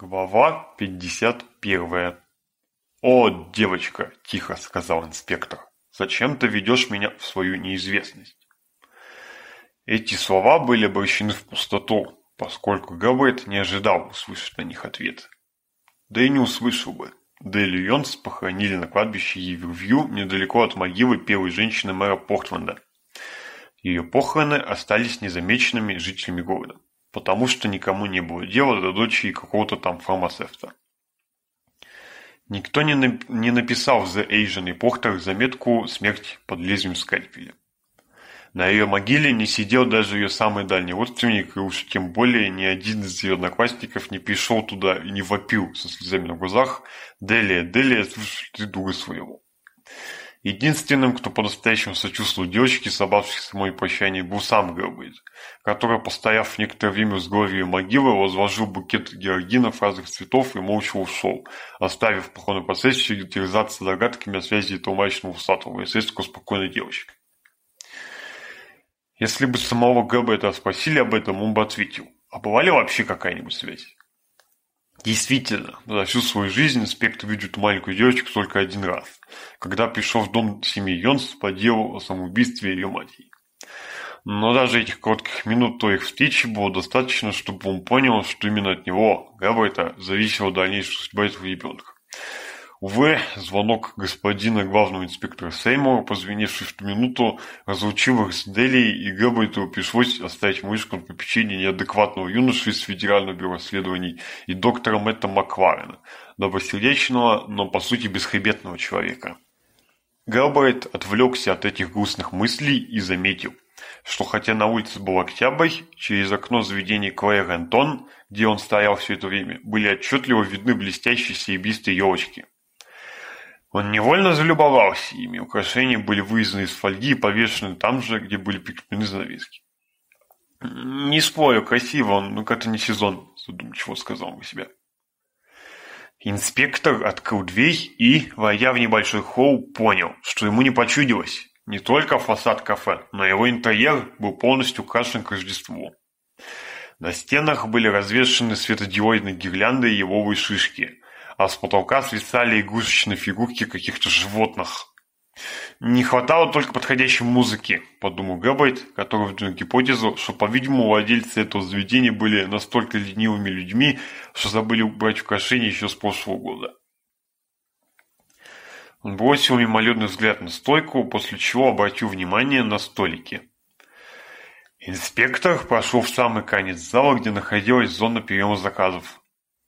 Глава пятьдесят первая. «О, девочка!» – тихо сказал инспектор. «Зачем ты ведешь меня в свою неизвестность?» Эти слова были обращены в пустоту, поскольку Габет не ожидал услышать на них ответ. Да и не услышал бы. Дели Йонс похоронили на кладбище Ивервью недалеко от могилы первой женщины мэра Портленда. Ее похороны остались незамеченными жителями города потому что никому не было дела до дочери какого-то там фармацевта. Никто не, на... не написал в The Asian Reporter заметку «Смерть под лезвием скальпеля». На ее могиле не сидел даже ее самый дальний родственник, и уж тем более ни один из ее одноклассников не пришел туда и не вопил со слезами на глазах «Делия, Делия, слушай ты друга своего». Единственным, кто по-настоящему сочувствовал девочке, собравшись мое прощание, был сам Гробейд, который, постояв некоторое время с горью могилы, возложил букет георгинов разных цветов и молча ушел, оставив походный процесс терзаться догадками о связи этого мрачного усатого и средства спокойной девочки. Если бы самого Гробейда спросили об этом, он бы ответил, а была ли вообще какая-нибудь связь? Действительно, за всю свою жизнь инспектор видит маленькую девочку только один раз, когда пришел в дом семьи Йонс по делу о самоубийстве ее матери. Но даже этих коротких минут то их встречи было достаточно, чтобы он понял, что именно от него, Габбайта, зависела дальнейшая судьба этого ребенка. Увы, звонок господина главного инспектора Сеймора, позвонивший в ту минуту, разлучил их с Дели, и Габбайту пришлось оставить малышку на попечении неадекватного юноши из Федерального бюро расследований и доктора Мэтта Макларена, добросердечного, но по сути бесхребетного человека. Габбайт отвлекся от этих грустных мыслей и заметил, что хотя на улице был октябрь, через окно заведения Клэр Антон, где он стоял все это время, были отчетливо видны блестящие серебристые елочки – он невольно залюбовался ими, украшения были вырезаны из фольги и повешены там же, где были прикреплены занавески. «Не спорю, красиво он, но как-то не сезон», — задумчиво сказал он себя. Инспектор открыл дверь и, войдя в небольшой холл, понял, что ему не почудилось. Не только фасад кафе, но его интерьер был полностью украшен к Рождеству. На стенах были развешаны светодиодные гирлянды и еловые шишки, а с потолка свисали игрушечные фигурки каких-то животных. «Не хватало только подходящей музыки», — подумал Гэлбрайт, который выдвинул гипотезу, что, по-видимому, владельцы этого заведения были настолько ленивыми людьми, что забыли убрать украшения еще с прошлого года. Он бросил мимолетный взгляд на стойку, после чего обратил внимание на столики. Инспектор прошел в самый конец зала, где находилась зона приема заказов.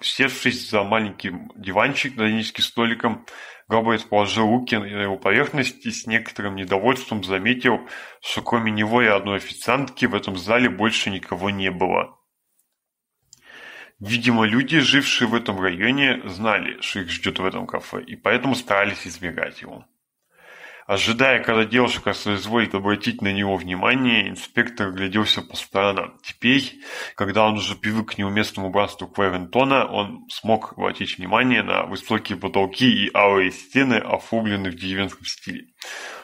Севшись за маленький диванчик за низким столиком, Габбайт положил руки на его поверхность и с некоторым недовольством заметил, что кроме него и одной официантки в этом зале больше никого не было. Видимо, люди, жившие в этом районе, знали, что их ждет в этом кафе, и поэтому старались избегать его. Ожидая, когда девушка соизволит обратить на него внимание, инспектор гляделся по сторонам. Теперь, когда он уже привык к неуместному братству Квевентона, он смог обратить внимание на высокие потолки и алые стены, оформленные в деревенском стиле.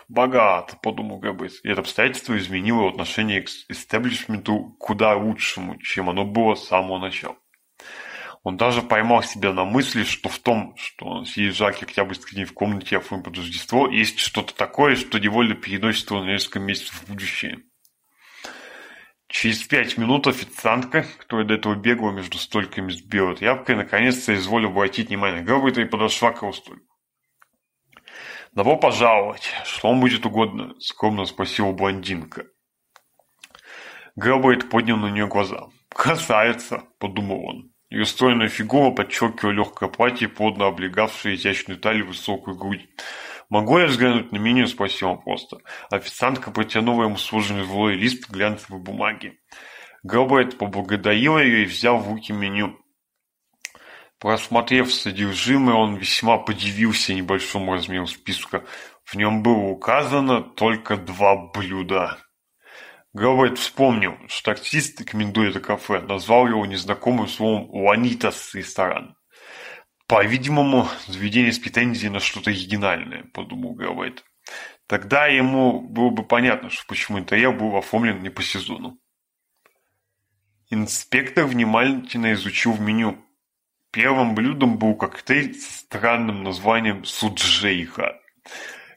Богат, — подумал Гэббельс, и это обстоятельство изменило отношение к истеблишменту куда лучшему, чем оно было с самого начала. Он даже поймал себя на мысли, что в том, что он сидит в съезжает октябрьский день в комнате Афон под Рождество, есть что-то такое, что невольно переносит его на несколько месяцев в будущее. Через пять минут официантка, которая до этого бегала между столиками с белой тряпкой, наконец-то изволила обратить внимание Габрита и подошла к его столику. «Добро пожаловать! Что вам будет угодно?» – скромно спросила блондинка. Габрит поднял на нее глаза. «Красавица!» – подумал он и устроена фигура подчеркивала легкое платье, плотно облегавшее изящную талию высокую грудь. «Могу я взглянуть на меню?» – спросил он просто. Официантка протянула ему сложенный злой лист глянцевой бумаги. Гроберт поблагодарил ее и взял в руки меню. Просмотрев содержимое, он весьма подивился небольшому размеру списка. В нем было указано только два блюда. Гэлбрайт вспомнил, что артист рекомендуя кафе, назвал его незнакомым словом «Уанитас» ресторан. По-видимому, заведение с претензией на что-то оригинальное, подумал Гэлбрайт. Тогда ему было бы понятно, что почему интерьер был оформлен не по сезону. Инспектор внимательно изучил меню. Первым блюдом был коктейль с странным названием «Суджейха».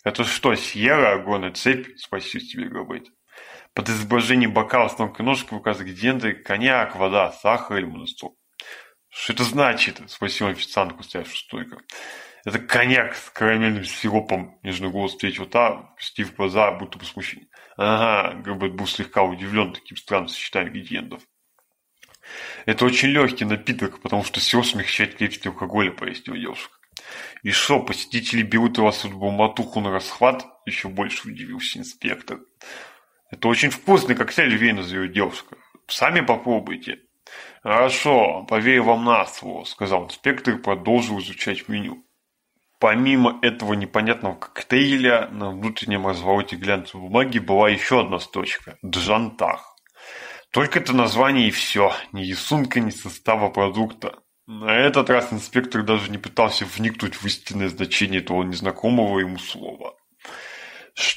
«Это что, Сьерра, огонь цепь?» – спросил тебе Гэлбайт. Под изображением бокала с тонкой ножкой в указке Генри коньяк, вода, сахар или монасток. «Что это значит?» — спросил официантку, стоявшую стойка. «Это коньяк с карамельным сиропом», — нежный голос встретил та, пустив глаза, будто бы смущение. «Ага», — Герберт был слегка удивлен таким странным сочетанием ингредиентов. «Это очень легкий напиток, потому что сироп смягчает крепость алкоголя», — пояснил девушка. «И что посетители берут у вас тут буматуху на расхват?» — еще больше удивился инспектор. Это очень вкусный коктейль Венезы девушка. Сами попробуйте. Хорошо, поверю вам на слово, сказал инспектор и продолжил изучать меню. Помимо этого непонятного коктейля, на внутреннем развороте глянцевой бумаги была еще одна строчка – джантах. Только это название и все, ни рисунка, ни состава продукта. На этот раз инспектор даже не пытался вникнуть в истинное значение этого незнакомого ему слова.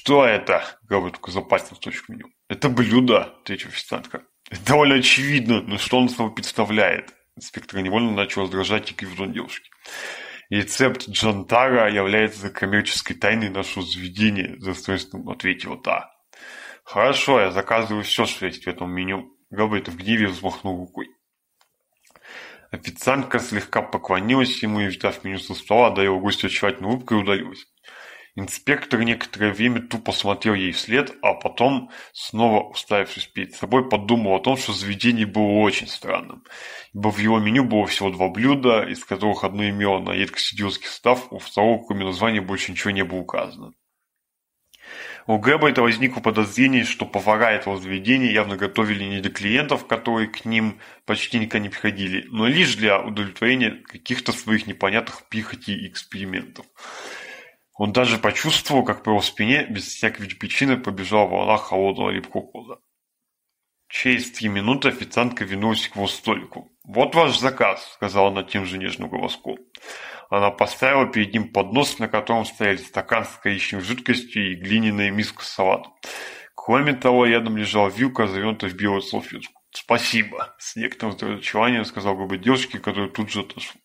Что это? — говорит в точку меню. Это блюдо, — отвечает официантка. Довольно очевидно, но что он собой представляет? Инспектор невольно начал раздражать и кивнул девушки. Рецепт джантара является коммерческой тайной нашего заведения, достоинством ответила та. Хорошо, я заказываю все, что есть в этом меню. Габбет в гневе взмахнул рукой. Официантка слегка поклонилась ему и, взяв меню со стола, до его гостя очаровательной улыбкой удалилась. Инспектор некоторое время тупо смотрел ей вслед, а потом, снова уставившись перед собой, подумал о том, что заведение было очень странным, ибо в его меню было всего два блюда, из которых одно имело на едкость идиотский состав, у второго, кроме названия, больше ничего не было указано. У Гэба это возникло подозрение, что повара этого заведения явно готовили не для клиентов, которые к ним почти никогда не приходили, но лишь для удовлетворения каких-то своих непонятных пихотей и экспериментов. Он даже почувствовал, как по его спине, без всякой причины, побежала волна холодного липкого пота. Через три минуты официантка вернулась к его столику. «Вот ваш заказ», — сказала она тем же нежным голоском. Она поставила перед ним поднос, на котором стояли стакан с коричневой жидкостью и глиняная миска с салатом. Кроме того, рядом лежала вилка, завернутая в белую салфетку. «Спасибо!» — с некоторым разочарованием сказал грубой девушке, которая тут же отошла.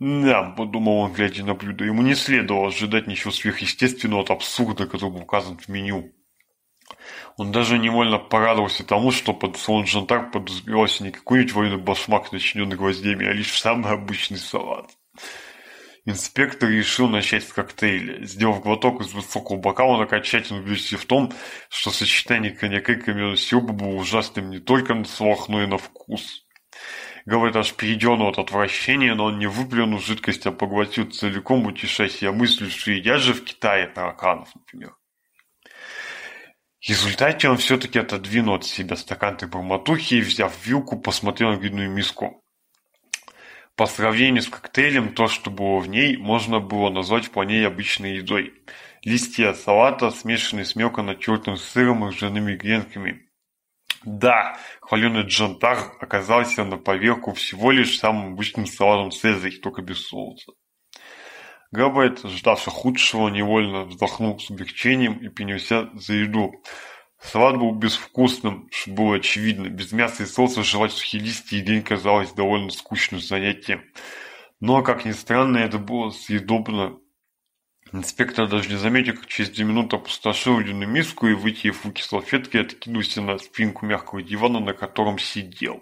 Да, подумал он, глядя на блюдо, ему не следовало ожидать ничего сверхъестественного от абсурда, который был указан в меню. Он даже невольно порадовался тому, что под салон жандарм подразумевался не какой-нибудь военный башмак, начиненный гвоздями, а лишь самый обычный салат. Инспектор решил начать с коктейля. Сделав глоток из высокого бокала, он окончательно убедился в том, что сочетание коньяка и каменного сиропа было ужасным не только на словах, но и на вкус. Говорит, аж перейден от отвращения, но он не выплюнул жидкость, а поглотил целиком, утешая себя мыслью, что едят же в Китае тараканов, например. В результате он все-таки отодвинул от себя стакан бурматухи и, взяв вилку, посмотрел на видную миску. По сравнению с коктейлем, то, что было в ней, можно было назвать вполне обычной едой. Листья салата, смешанные с мелко натертым сыром и ржаными гренками, да, хваленый Джентар оказался на поверку всего лишь самым обычным салатом Цезарь, только без соуса. Габайт, ждавший худшего, невольно вздохнул с облегчением и принялся за еду. Салат был безвкусным, что было очевидно. Без мяса и соуса жевать сухие листья и день казалось довольно скучным занятием. Но, как ни странно, это было съедобно Инспектор даже не заметил, как через две минуты опустошил ледяную миску и, вытеев руки салфетки, откинулся на спинку мягкого дивана, на котором сидел.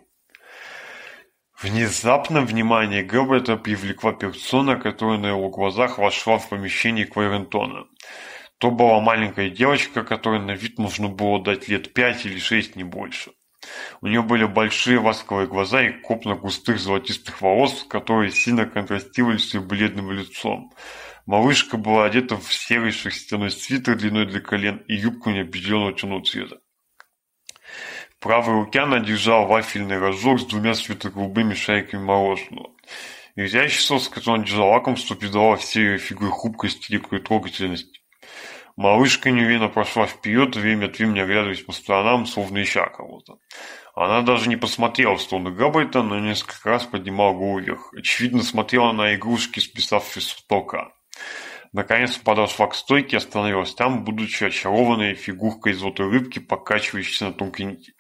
Внезапно внимание Гелберта привлекла персона, которая на его глазах вошла в помещение Кварентона. То была маленькая девочка, которой на вид нужно было дать лет пять или шесть, не больше. У нее были большие ласковые глаза и копна густых золотистых волос, которые сильно контрастировали с ее бледным лицом. Малышка была одета в серый шерстяной свитер длиной для колен и юбку неопределенного темного цвета. В правой руке она держала вафельный рожок с двумя светло-голубыми шариками мороженого. Изящество, с которым она держала лакомство, придавало всей ее фигуре хрупкость, и дикую трогательность. Малышка неуверенно прошла вперед, время от времени оглядываясь по сторонам, словно ища кого-то. Она даже не посмотрела в сторону Габбайта, но несколько раз поднимала голову вверх. Очевидно, смотрела на игрушки, списавшись с потолка. Наконец подошла к стойке и остановилась там, будучи очарованной фигуркой золотой рыбки, покачивающейся на тонкой нити.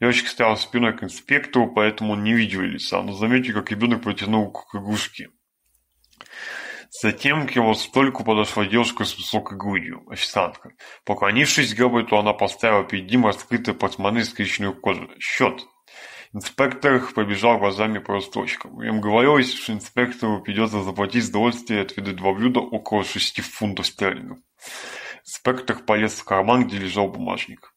Девочка стояла спиной к инспектору, поэтому он не видел лица, но заметил, как ребенок протянул к игрушке. Затем к его столику подошла девушка с высокой грудью, официантка. Поклонившись то она поставила перед ним раскрытые портмоне с коричневой кожи. «Счет!» Инспектор побежал глазами по росточкам. Им говорилось, что инспектору придется заплатить за удовольствие от вида два блюда около шести фунтов стерлингов. Инспектор полез в карман, где лежал бумажник.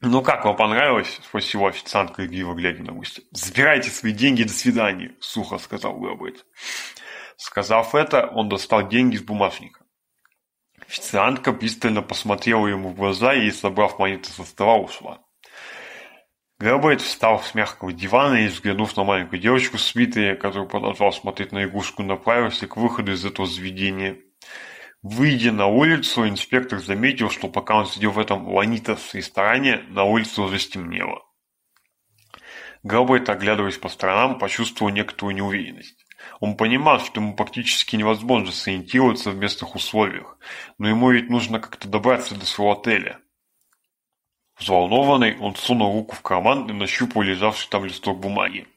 «Ну как, вам понравилось?» – спросила официантка игриво глядя на гостя. «Забирайте свои деньги, до свидания», – сухо сказал Уэббет. Сказав это, он достал деньги из бумажника. Официантка пристально посмотрела ему в глаза и, собрав монеты со стола, ушла. Грабает встал с мягкого дивана и, взглянув на маленькую девочку с свитой, которая продолжала смотреть на игрушку, направился к выходу из этого заведения. Выйдя на улицу, инспектор заметил, что пока он сидел в этом ланитос ресторане, на улице уже стемнело. Грабайт, оглядываясь по сторонам, почувствовал некоторую неуверенность. Он понимал, что ему практически невозможно сориентироваться в местных условиях, но ему ведь нужно как-то добраться до своего отеля. Взволнованный, он сунул руку в карман и нащупал лежавший там листок бумаги.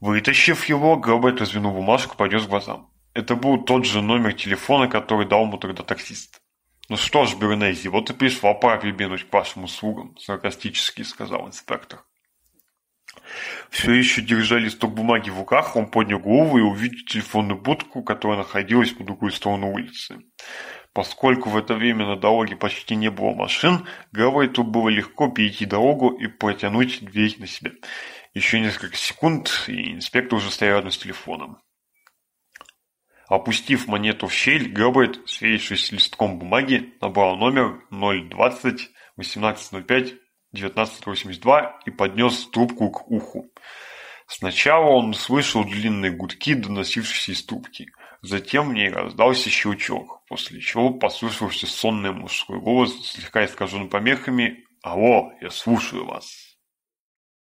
Вытащив его, Гроберт развернул бумажку и поднес глазам. Это был тот же номер телефона, который дал ему тогда таксист. «Ну что ж, Бернези, вот и пришла пора прибегнуть к вашим услугам», — саркастически сказал инспектор. Все еще держа листок бумаги в руках, он поднял голову и увидел телефонную будку, которая находилась по другую сторону улицы. Поскольку в это время на дороге почти не было машин, Гавайту было легко перейти дорогу и протянуть дверь на себя. Еще несколько секунд, и инспектор уже стоял рядом с телефоном. Опустив монету в щель, Габбайт, сверившись с листком бумаги, набрал номер 020 1805 1982 и поднес трубку к уху. Сначала он слышал длинные гудки, доносившиеся из трубки – Затем мне раздался щелчок, после чего послышался сонный мужской голос, слегка искажен помехами «Алло, я слушаю вас».